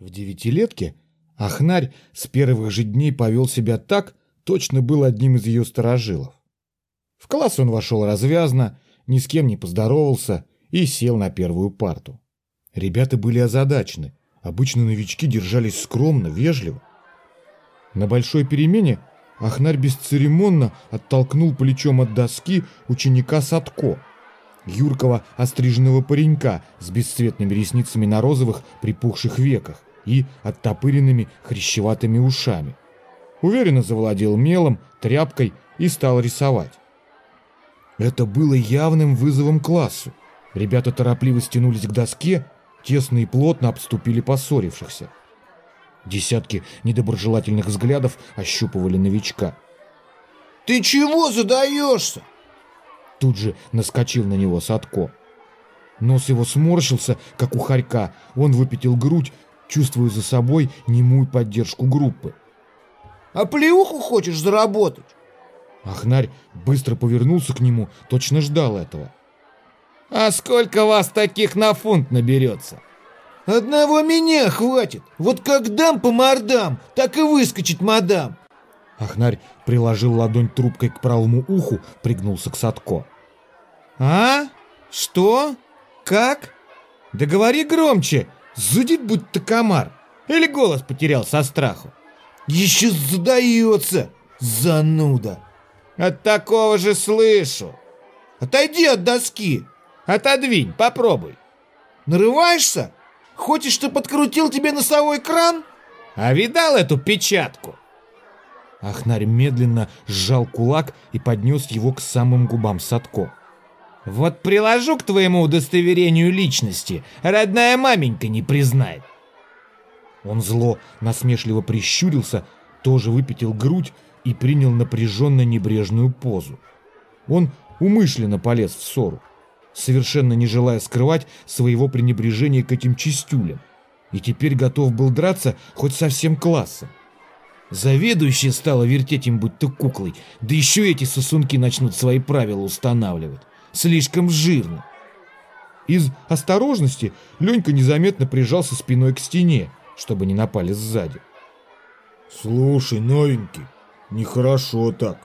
В девятилетке Ахнарь с первых же дней повел себя так, точно был одним из ее сторожилов. В класс он вошел развязно, ни с кем не поздоровался и сел на первую парту. Ребята были озадачены. Обычно новички держались скромно, вежливо. На большой перемене Ахнарь бесцеремонно оттолкнул плечом от доски ученика Садко, юркого остриженного паренька с бесцветными ресницами на розовых припухших веках и оттопыренными хрящеватыми ушами. Уверенно завладел мелом, тряпкой и стал рисовать. Это было явным вызовом классу. Ребята торопливо стянулись к доске, тесно и плотно обступили поссорившихся. Десятки недоброжелательных взглядов ощупывали новичка. «Ты чего задаешься?» Тут же наскочил на него Садко. Нос его сморщился, как у хорька. Он выпятил грудь, чувствуя за собой немую поддержку группы. «А плеуху хочешь заработать?» Ахнарь быстро повернулся к нему, точно ждал этого. «А сколько вас таких на фунт наберется?» «Одного меня хватит. Вот как дам по мордам, так и выскочит мадам». Ахнарь приложил ладонь трубкой к правому уху, пригнулся к Садко. «А? Что? Как? Да говори громче, зудит будто комар. Или голос потерял со страху?» «Еще задается, зануда!» «От такого же слышу!» «Отойди от доски!» «Отодвинь, попробуй!» «Нарываешься? Хочешь, что подкрутил тебе носовой кран?» «А видал эту печатку?» Ахнарь медленно сжал кулак и поднес его к самым губам Садко. «Вот приложу к твоему удостоверению личности, родная маменька не признает». Он зло насмешливо прищурился, тоже выпятил грудь и принял напряженно небрежную позу. Он умышленно полез в ссору, совершенно не желая скрывать своего пренебрежения к этим чистюлям, и теперь готов был драться хоть со всем классом. Заведующая стала вертеть им будто куклой, да еще эти сосунки начнут свои правила устанавливать. Слишком жирно. Из осторожности Ленька незаметно прижался спиной к стене, чтобы не напали сзади. «Слушай, новенький, нехорошо так».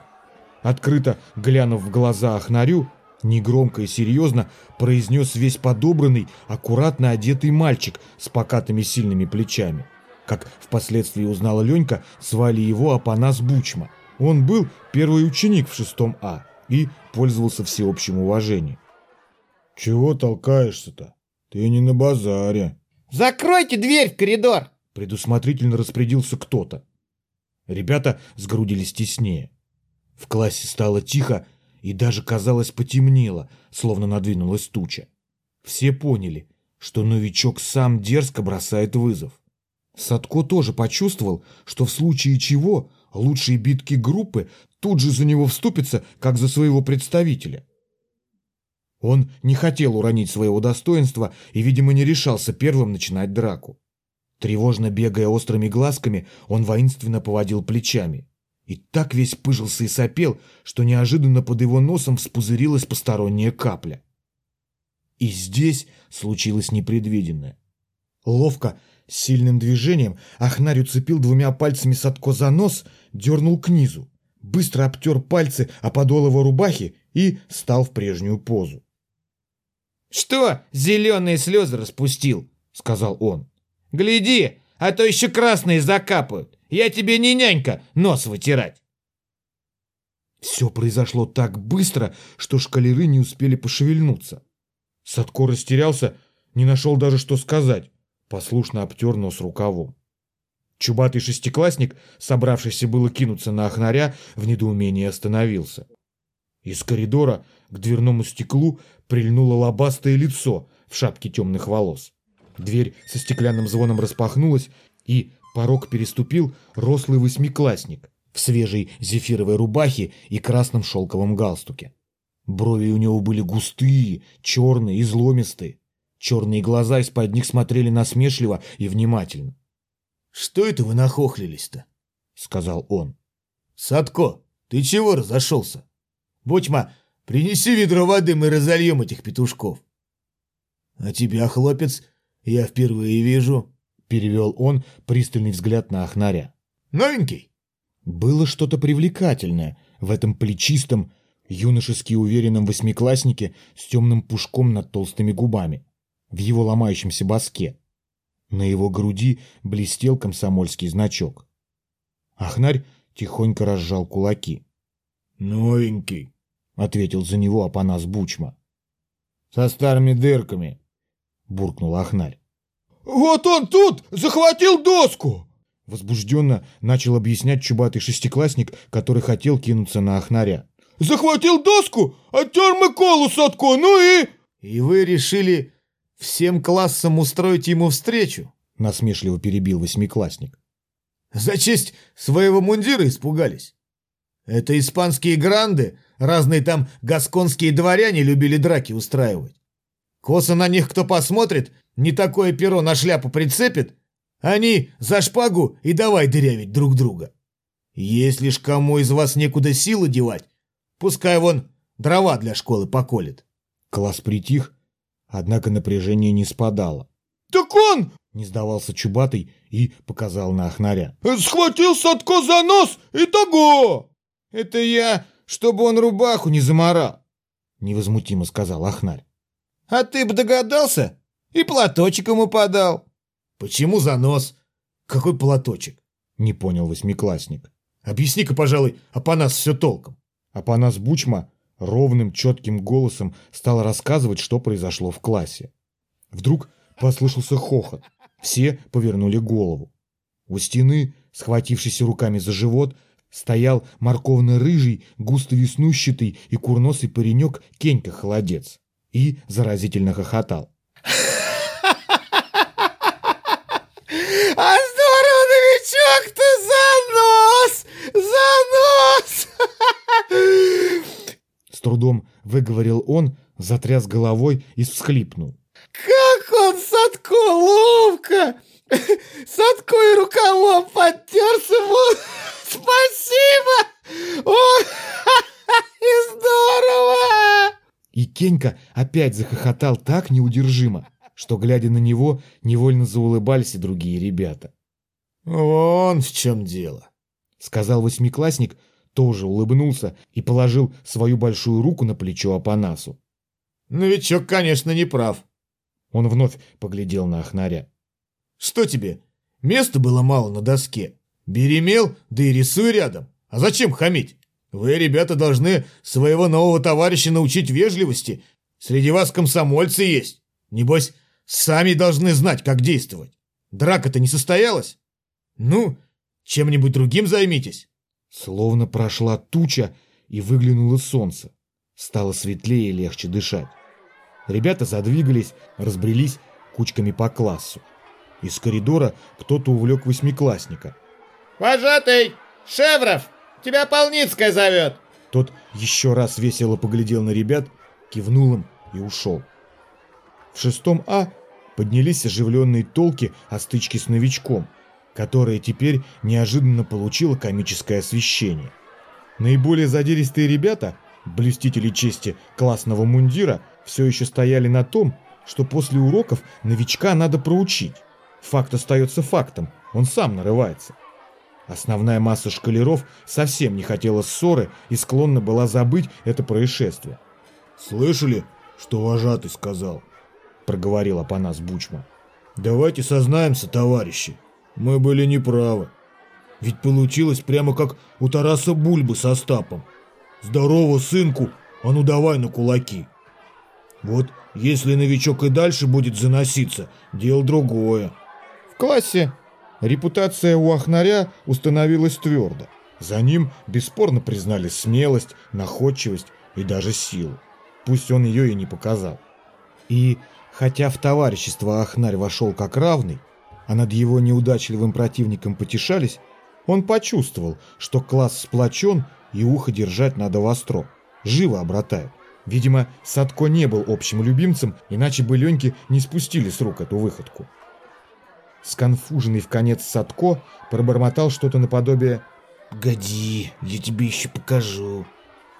Открыто глянув в глаза Ахнарю, негромко и серьезно произнес весь подобранный, аккуратно одетый мальчик с покатыми сильными плечами. Как впоследствии узнала Ленька, звали его Апанас Бучма. Он был первый ученик в шестом А и пользовался всеобщим уважением. «Чего толкаешься-то? Ты не на базаре». «Закройте дверь в коридор!» Предусмотрительно распорядился кто-то. Ребята сгрудились теснее. В классе стало тихо и даже, казалось, потемнело, словно надвинулась туча. Все поняли, что новичок сам дерзко бросает вызов. Садко тоже почувствовал, что в случае чего лучшие битки группы тут же за него вступятся, как за своего представителя. Он не хотел уронить своего достоинства и, видимо, не решался первым начинать драку. Тревожно бегая острыми глазками, он воинственно поводил плечами. И так весь пыжился и сопел, что неожиданно под его носом вспузырилась посторонняя капля. И здесь случилось непредвиденное. Ловко, сильным движением, Ахнарь уцепил двумя пальцами Садко за нос, дернул к низу, быстро обтер пальцы о подол его рубахи и стал в прежнюю позу. «Что зеленые слезы распустил?» — сказал он. «Гляди, а то еще красные закапают. Я тебе не нянька нос вытирать». Все произошло так быстро, что шкалеры не успели пошевельнуться. Садко растерялся, не нашел даже что сказать, послушно обтер нос рукавом. Чубатый шестиклассник, собравшийся было кинуться на охнаря, в недоумении остановился. Из коридора к дверному стеклу прильнуло лобастое лицо в шапке темных волос. Дверь со стеклянным звоном распахнулась, и порог переступил рослый восьмиклассник в свежей зефировой рубахе и красном шелковом галстуке. Брови у него были густые, черные, изломистые. Черные глаза из-под них смотрели насмешливо и внимательно. «Что это вы нахохлились-то?» — сказал он. «Садко, ты чего разошелся? Бучма, принеси ведро воды, мы разольем этих петушков». «А тебя, хлопец, я впервые вижу. Перевел он пристальный взгляд на Ахнаря. Новенький? Было что-то привлекательное в этом плечистом, юношески уверенном восьмикласснике с темным пушком над толстыми губами, в его ломающемся боске. На его груди блестел комсомольский значок. Ахнарь тихонько разжал кулаки. «Новенький», — ответил за него Апанас Бучма. «Со старыми дырками», — буркнул Ахнарь. «Вот он тут! Захватил доску!» Возбужденно начал объяснять чубатый шестиклассник, который хотел кинуться на Ахнаря. «Захватил доску, оттер мы колу Садко, ну и...» «И вы решили всем классам устроить ему встречу?» Насмешливо перебил восьмиклассник. «За честь своего мундира испугались? Это испанские гранды, разные там гасконские дворяне любили драки устраивать. Косо на них кто посмотрит, не такое перо на шляпу прицепит, они за шпагу и давай дырявить друг друга. Если ж кому из вас некуда силы девать, пускай вон дрова для школы поколет. Класс притих, однако напряжение не спадало. «Так он!» — не сдавался Чубатый и показал на Ахнаря. «Схватил Садко за нос и того!» «Это я, чтобы он рубаху не заморал!» — невозмутимо сказал Ахнарь. «А ты бы догадался?» И платочек ему подал. Почему за нос? Какой платочек? Не понял восьмиклассник. Объясни-ка, пожалуй, Апанас все толком. Апанас Бучма ровным четким голосом стал рассказывать, что произошло в классе. Вдруг послышался хохот. Все повернули голову. У стены, схватившийся руками за живот, стоял морковно-рыжий, густо веснущатый и курносый паренек Кенька-холодец и заразительно хохотал. А здорово, новичок-то, за нос! За нос! С трудом выговорил он, затряс головой и всхлипнул. Как он, Садко, ловко! Садко и рукавом подтерся ему. Спасибо! О, и здорово! И Кенька опять захохотал так неудержимо, что, глядя на него, невольно заулыбались и другие ребята. «Вон в чем дело», — сказал восьмиклассник, тоже улыбнулся и положил свою большую руку на плечо Апанасу. «Новичок, конечно, не прав». Он вновь поглядел на Ахнаря. «Что тебе? Места было мало на доске. Бери мел, да и рисуй рядом. А зачем хамить? Вы, ребята, должны своего нового товарища научить вежливости. Среди вас комсомольцы есть. Небось, Сами должны знать, как действовать. Драка-то не состоялась. Ну, чем-нибудь другим займитесь. Словно прошла туча и выглянуло солнце. Стало светлее и легче дышать. Ребята задвигались, разбрелись кучками по классу. Из коридора кто-то увлек восьмиклассника. «Вожатый! Шевров! Тебя Полницкая зовет!» Тот еще раз весело поглядел на ребят, кивнул им и ушел. В шестом А поднялись оживленные толки о стычке с новичком, которая теперь неожиданно получила комическое освещение. Наиболее задиристые ребята, блюстители чести классного мундира, все еще стояли на том, что после уроков новичка надо проучить. Факт остается фактом, он сам нарывается. Основная масса шкалеров совсем не хотела ссоры и склонна была забыть это происшествие. «Слышали, что вожатый сказал?» проговорил Апанас Бучма. «Давайте сознаемся, товарищи. Мы были неправы. Ведь получилось прямо как у Тараса Бульбы со Стапом. Здорово, сынку, а ну давай на кулаки. Вот если новичок и дальше будет заноситься, дело другое». В классе репутация у Ахнаря установилась твердо. За ним бесспорно признали смелость, находчивость и даже силу. Пусть он ее и не показал. И Хотя в товарищество Ахнарь вошел как равный, а над его неудачливым противником потешались, он почувствовал, что класс сплочен и ухо держать надо востро. Живо обратают. Видимо, Садко не был общим любимцем, иначе бы Леньки не спустили с рук эту выходку. Сконфуженный в конец Садко пробормотал что-то наподобие «Годи, я тебе еще покажу»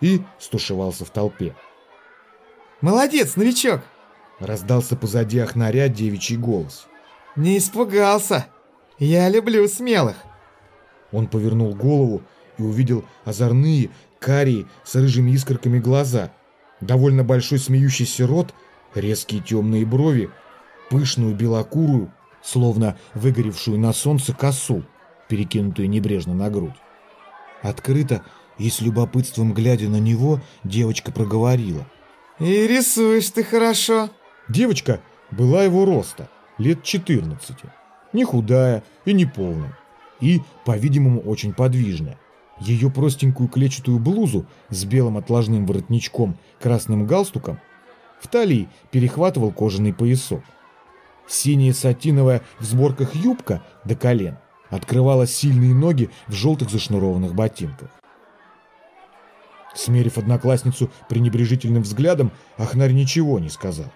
и стушевался в толпе. «Молодец, новичок!» Раздался позади Ахнаря девичий голос. Не испугался. Я люблю смелых. Он повернул голову и увидел озорные, карие, с рыжими искорками глаза, довольно большой смеющийся рот, резкие темные брови, пышную белокурую, словно выгоревшую на солнце косу, перекинутую небрежно на грудь. Открыто и с любопытством глядя на него, девочка проговорила. «И рисуешь ты хорошо». Девочка была его роста, лет 14, не худая и не полная, и, по-видимому, очень подвижная. Ее простенькую клетчатую блузу с белым отложным воротничком, красным галстуком в талии перехватывал кожаный поясок. Синяя сатиновая в сборках юбка до колен открывала сильные ноги в желтых зашнурованных ботинках. Смерив одноклассницу пренебрежительным взглядом, Ахнарь ничего не сказал.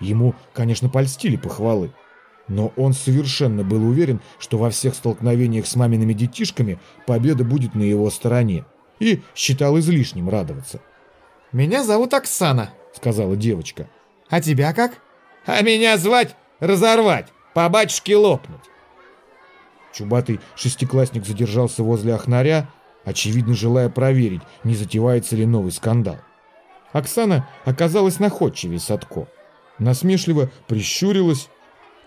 Ему, конечно, польстили похвалы, но он совершенно был уверен, что во всех столкновениях с мамиными детишками победа будет на его стороне, и считал излишним радоваться. «Меня зовут Оксана», — сказала девочка. «А тебя как?» «А меня звать разорвать, по батюшке лопнуть». Чубатый шестиклассник задержался возле Ахнаря, очевидно желая проверить, не затевается ли новый скандал. Оксана оказалась находчивее Садко. Насмешливо прищурилась.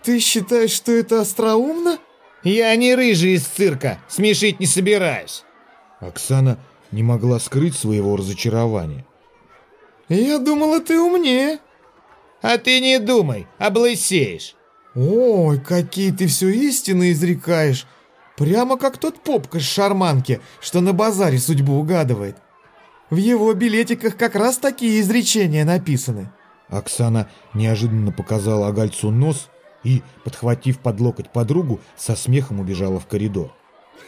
«Ты считаешь, что это остроумно?» «Я не рыжий из цирка, смешить не собираюсь». Оксана не могла скрыть своего разочарования. «Я думала, ты умнее». «А ты не думай, облысеешь». «Ой, какие ты все истины изрекаешь! Прямо как тот попка с шарманки, что на базаре судьбу угадывает. В его билетиках как раз такие изречения написаны». Оксана неожиданно показала Агальцу нос и, подхватив под локоть подругу, со смехом убежала в коридор.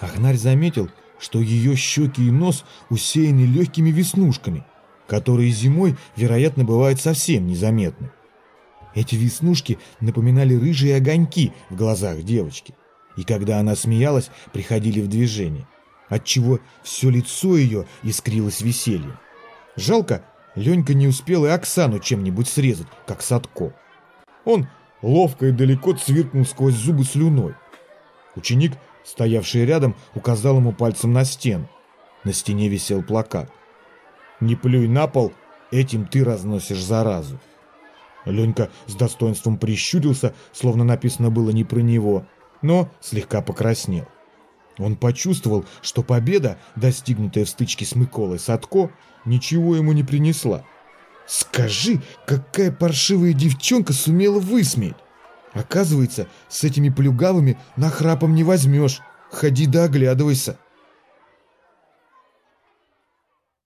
Ахнарь заметил, что ее щеки и нос усеяны легкими веснушками, которые зимой, вероятно, бывают совсем незаметны. Эти веснушки напоминали рыжие огоньки в глазах девочки, и когда она смеялась, приходили в движение, отчего все лицо ее искрилось весельем. Жалко, Ленька не успел и Оксану чем-нибудь срезать, как Садко. Он ловко и далеко цвиркнул сквозь зубы слюной. Ученик, стоявший рядом, указал ему пальцем на стену. На стене висел плакат. «Не плюй на пол, этим ты разносишь заразу». Ленька с достоинством прищурился, словно написано было не про него, но слегка покраснел. Он почувствовал, что победа, достигнутая в стычке с Миколой Садко, ничего ему не принесла. Скажи, какая паршивая девчонка сумела высмеять? Оказывается, с этими плюгавыми нахрапом не возьмешь. Ходи да оглядывайся.